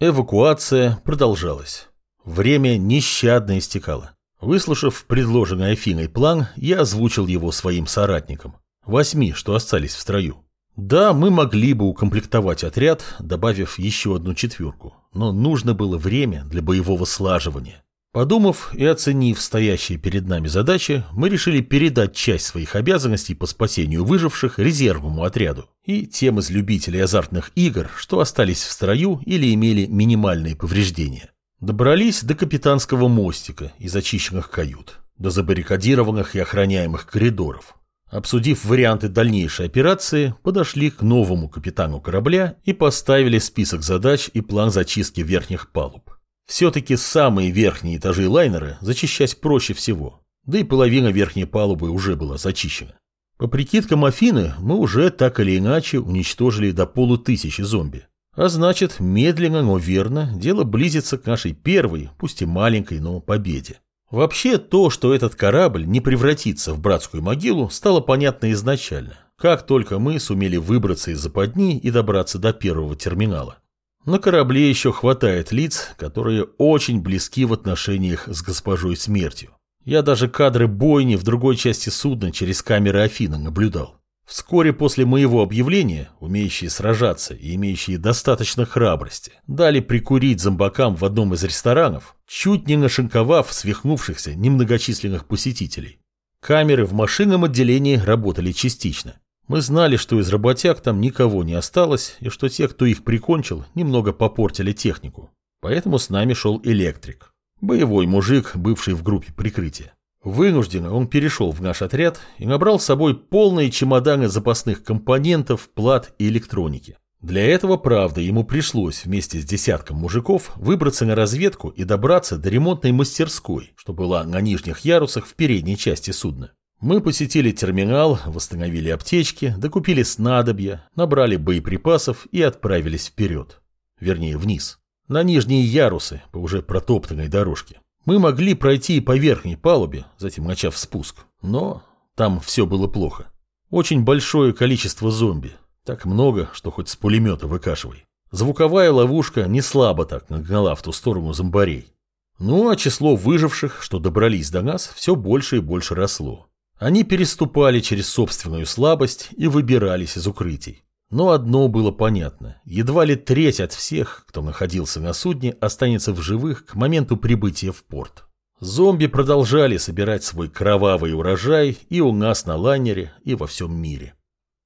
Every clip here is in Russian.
Эвакуация продолжалась. Время нещадно истекало. Выслушав предложенный Афиной план, я озвучил его своим соратникам. Восьми, что остались в строю. Да, мы могли бы укомплектовать отряд, добавив еще одну четверку, но нужно было время для боевого слаживания. Подумав и оценив стоящие перед нами задачи, мы решили передать часть своих обязанностей по спасению выживших резервному отряду и тем из любителей азартных игр, что остались в строю или имели минимальные повреждения. Добрались до капитанского мостика из очищенных кают, до забаррикадированных и охраняемых коридоров. Обсудив варианты дальнейшей операции, подошли к новому капитану корабля и поставили список задач и план зачистки верхних палуб. Все-таки самые верхние этажи лайнера зачищать проще всего, да и половина верхней палубы уже была зачищена. По прикидкам Афины, мы уже так или иначе уничтожили до полутысячи зомби. А значит, медленно, но верно, дело близится к нашей первой, пусть и маленькой, но победе. Вообще, то, что этот корабль не превратится в братскую могилу, стало понятно изначально, как только мы сумели выбраться из западни и добраться до первого терминала. На корабле еще хватает лиц, которые очень близки в отношениях с госпожой смертью. Я даже кадры бойни в другой части судна через камеры Афина наблюдал. Вскоре после моего объявления, умеющие сражаться и имеющие достаточно храбрости, дали прикурить зомбакам в одном из ресторанов, чуть не нашинковав свихнувшихся немногочисленных посетителей. Камеры в машинном отделении работали частично. Мы знали, что из работяг там никого не осталось, и что те, кто их прикончил, немного попортили технику. Поэтому с нами шел электрик. Боевой мужик, бывший в группе прикрытия. Вынужденно он перешел в наш отряд и набрал с собой полные чемоданы запасных компонентов, плат и электроники. Для этого, правда, ему пришлось вместе с десятком мужиков выбраться на разведку и добраться до ремонтной мастерской, что была на нижних ярусах в передней части судна. Мы посетили терминал, восстановили аптечки, докупили снадобья, набрали боеприпасов и отправились вперед. Вернее, вниз. На нижние ярусы по уже протоптанной дорожке. Мы могли пройти по верхней палубе, затем начав спуск. Но там все было плохо. Очень большое количество зомби. Так много, что хоть с пулемета выкашивай. Звуковая ловушка не слабо так нагнала в ту сторону зомбарей. Ну а число выживших, что добрались до нас, все больше и больше росло. Они переступали через собственную слабость и выбирались из укрытий. Но одно было понятно. Едва ли треть от всех, кто находился на судне, останется в живых к моменту прибытия в порт. Зомби продолжали собирать свой кровавый урожай и у нас на лайнере, и во всем мире.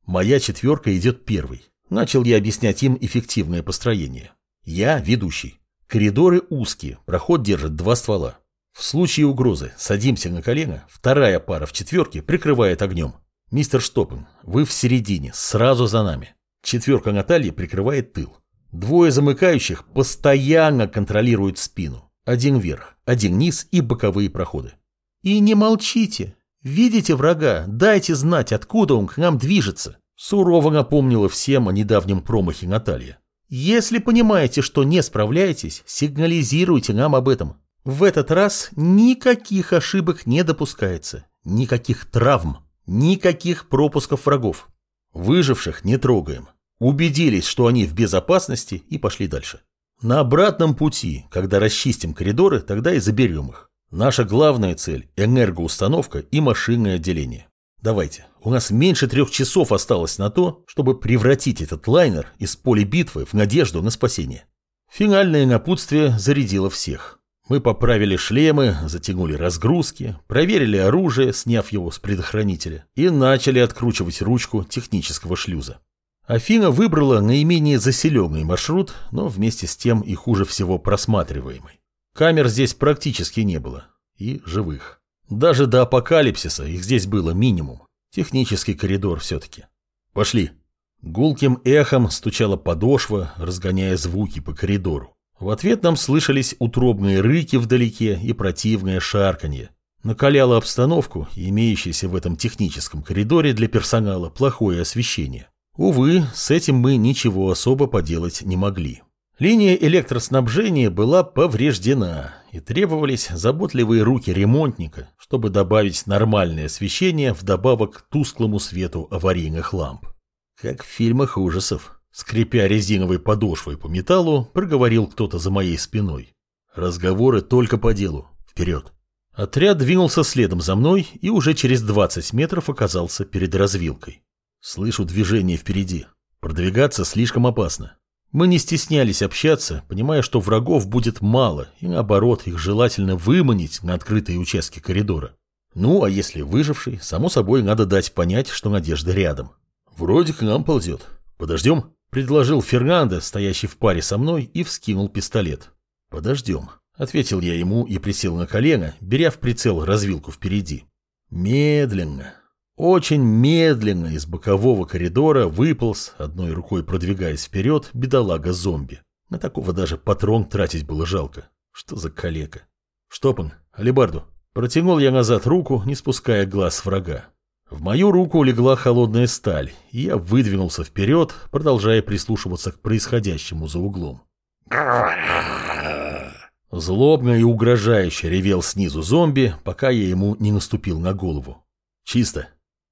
Моя четверка идет первой. Начал я объяснять им эффективное построение. Я ведущий. Коридоры узкие, проход держит два ствола. В случае угрозы садимся на колено, вторая пара в четверке прикрывает огнем. Мистер Штопен, вы в середине, сразу за нами. Четверка Натальи прикрывает тыл. Двое замыкающих постоянно контролируют спину. Один вверх, один низ и боковые проходы. И не молчите. Видите врага, дайте знать, откуда он к нам движется. Сурово напомнила всем о недавнем промахе Наталья. Если понимаете, что не справляетесь, сигнализируйте нам об этом. В этот раз никаких ошибок не допускается, никаких травм, никаких пропусков врагов. Выживших не трогаем. Убедились, что они в безопасности и пошли дальше. На обратном пути, когда расчистим коридоры, тогда и заберем их. Наша главная цель – энергоустановка и машинное отделение. Давайте, у нас меньше трех часов осталось на то, чтобы превратить этот лайнер из поля битвы в надежду на спасение. Финальное напутствие зарядило всех. Мы поправили шлемы, затянули разгрузки, проверили оружие, сняв его с предохранителя, и начали откручивать ручку технического шлюза. Афина выбрала наименее заселенный маршрут, но вместе с тем и хуже всего просматриваемый. Камер здесь практически не было. И живых. Даже до апокалипсиса их здесь было минимум. Технический коридор все-таки. Пошли. Гулким эхом стучала подошва, разгоняя звуки по коридору. В ответ нам слышались утробные рыки вдалеке и противное шарканье. Накаляло обстановку, имеющееся в этом техническом коридоре для персонала плохое освещение. Увы, с этим мы ничего особо поделать не могли. Линия электроснабжения была повреждена, и требовались заботливые руки ремонтника, чтобы добавить нормальное освещение вдобавок к тусклому свету аварийных ламп. Как в фильмах ужасов, Скрипя резиновой подошвой по металлу, проговорил кто-то за моей спиной. Разговоры только по делу. Вперед. Отряд двинулся следом за мной и уже через 20 метров оказался перед развилкой. Слышу движение впереди. Продвигаться слишком опасно. Мы не стеснялись общаться, понимая, что врагов будет мало, и наоборот, их желательно выманить на открытые участки коридора. Ну, а если выживший, само собой, надо дать понять, что надежда рядом. Вроде к нам ползет. Подождем? Предложил Фернандо, стоящий в паре со мной, и вскинул пистолет. «Подождем», — ответил я ему и присел на колено, беря в прицел развилку впереди. Медленно, очень медленно из бокового коридора выполз, одной рукой продвигаясь вперед, бедолага-зомби. На такого даже патрон тратить было жалко. Что за калека? Штопан, алибарду. Протянул я назад руку, не спуская глаз врага. В мою руку легла холодная сталь, и я выдвинулся вперед, продолжая прислушиваться к происходящему за углом. Злобно и угрожающе ревел снизу зомби, пока я ему не наступил на голову. Чисто.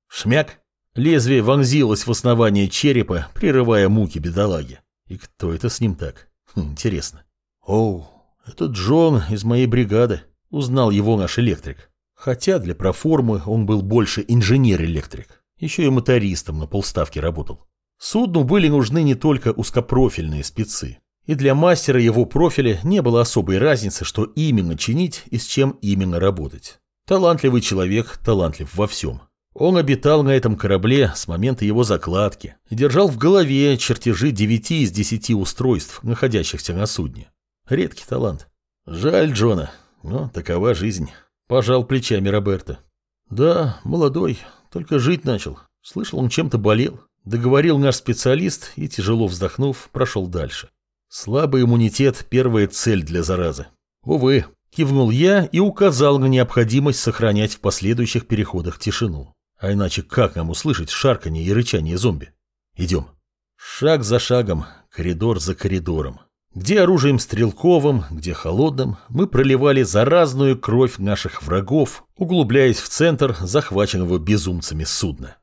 Шмяк. Лезвие вонзилось в основание черепа, прерывая муки бедолаги. И кто это с ним так? Хм, интересно. Оу, это Джон из моей бригады. Узнал его наш электрик. Хотя для проформы он был больше инженер-электрик. Еще и мотористом на полставки работал. Судну были нужны не только узкопрофильные спецы. И для мастера его профиля не было особой разницы, что именно чинить и с чем именно работать. Талантливый человек талантлив во всем. Он обитал на этом корабле с момента его закладки и держал в голове чертежи 9 из 10 устройств, находящихся на судне. Редкий талант. Жаль Джона, но такова жизнь. Пожал плечами Роберто. Да, молодой, только жить начал. Слышал, он чем-то болел. Договорил наш специалист и, тяжело вздохнув, прошел дальше. Слабый иммунитет – первая цель для заразы. Увы, кивнул я и указал на необходимость сохранять в последующих переходах тишину. А иначе как нам услышать шарканье и рычание зомби? Идем. Шаг за шагом, коридор за коридором. Где оружием стрелковым, где холодным, мы проливали заразную кровь наших врагов, углубляясь в центр захваченного безумцами судна.